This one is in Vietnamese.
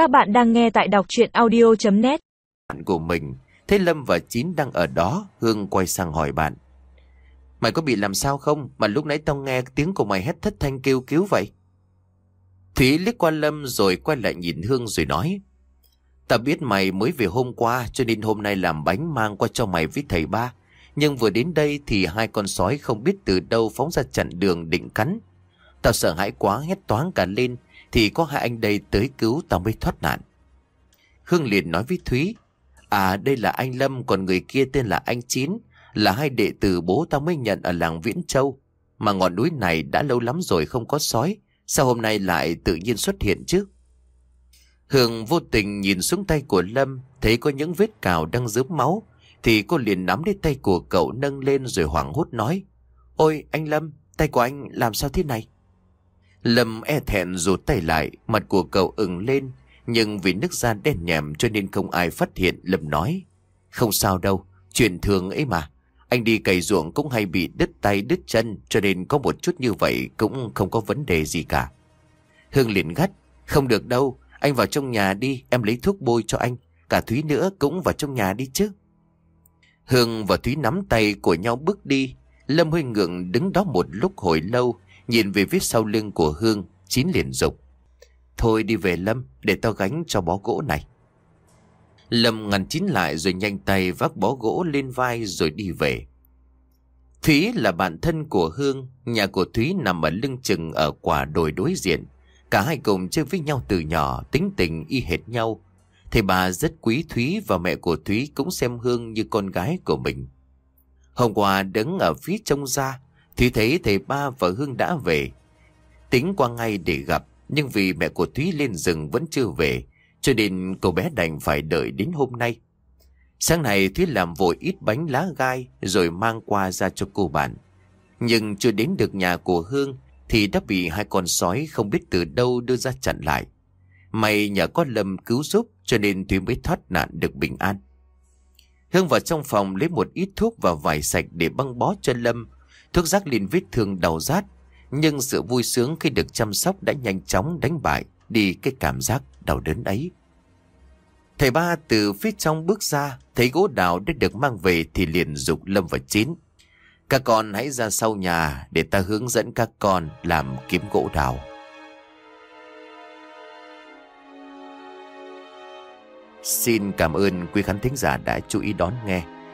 Các bạn đang nghe tại đọc chuyện audio.net bạn của mình. Thấy Lâm và Chín đang ở đó, Hương quay sang hỏi bạn. Mày có bị làm sao không? Mà lúc nãy tao nghe tiếng của mày hét thất thanh kêu cứu vậy. Thúy liếc qua Lâm rồi quay lại nhìn Hương rồi nói. tao biết mày mới về hôm qua cho nên hôm nay làm bánh mang qua cho mày với thầy ba. Nhưng vừa đến đây thì hai con sói không biết từ đâu phóng ra chặn đường định cắn. Tao sợ hãi quá hét toáng cả lên thì có hai anh đây tới cứu tao mới thoát nạn. Hương liền nói với Thúy. À đây là anh Lâm, còn người kia tên là anh Chín, Là hai đệ tử bố tao mới nhận ở làng Viễn Châu Mà ngọn núi này đã lâu lắm rồi không có sói, Sao hôm nay lại tự nhiên xuất hiện chứ Hương vô tình nhìn xuống tay của Lâm, Thấy có những vết cào đang dớm máu, Thì cô liền nắm lấy tay của cậu nâng lên rồi hoảng hốt nói, Ôi, anh Lâm, Tay của anh làm sao thế này Lâm e thẹn rụt tay lại Mặt của cậu ửng lên nhưng vì nước da đen nhèm cho nên không ai phát hiện Lâm nói. Không sao đâu, chuyện thường ấy mà. Anh đi cày ruộng cũng hay bị đứt tay đứt chân cho nên có một chút như vậy cũng không có vấn đề gì cả. Hương liền gắt, không được đâu, anh vào trong nhà đi, em lấy thuốc bôi cho anh. Cả Thúy nữa cũng vào trong nhà đi chứ. Hương và Thúy nắm tay của nhau bước đi. Lâm hơi ngượng đứng đó một lúc hồi lâu, nhìn về phía sau lưng của Hương, chín liền dục. Thôi đi về Lâm để tao gánh cho bó gỗ này. Lâm ngăn chín lại rồi nhanh tay vác bó gỗ lên vai rồi đi về. Thúy là bạn thân của Hương Nhà của Thúy nằm ở lưng chừng ở quả đồi đối diện. Cả hai cùng chơi với nhau từ nhỏ Tính tình y hệt nhau. Thầy bà rất quý Thúy và mẹ của Thúy cũng xem Hương như con gái của mình. Hôm qua đứng ở phía trong ra Thúy thấy thầy ba và Hương đã về Tính qua ngay để gặp nhưng vì mẹ của Thúy lên rừng vẫn chưa về, cho nên cô bé đành phải đợi đến hôm nay. Sáng nay Thúy làm vội ít bánh lá gai rồi mang qua ra cho cô bạn. Nhưng chưa đến được nhà của Hương thì đã bị hai con sói không biết từ đâu đưa ra chặn lại. May nhờ có Lâm cứu giúp cho nên Thúy mới thoát nạn được bình an. Hương vào trong phòng lấy một ít thuốc và vải sạch để băng bó cho Lâm. Thuốc rác liền vết thương đau rát nhưng sự vui sướng khi được chăm sóc đã nhanh chóng đánh bại đi cái cảm giác đau đớn ấy. Thầy ba từ phía trong bước ra, thấy gỗ đào đã được mang về thì liền dục Lâm và Chín. Các con hãy ra sau nhà để ta hướng dẫn các con làm kiếm gỗ đào. Xin cảm ơn quý khán thính giả đã chú ý đón nghe.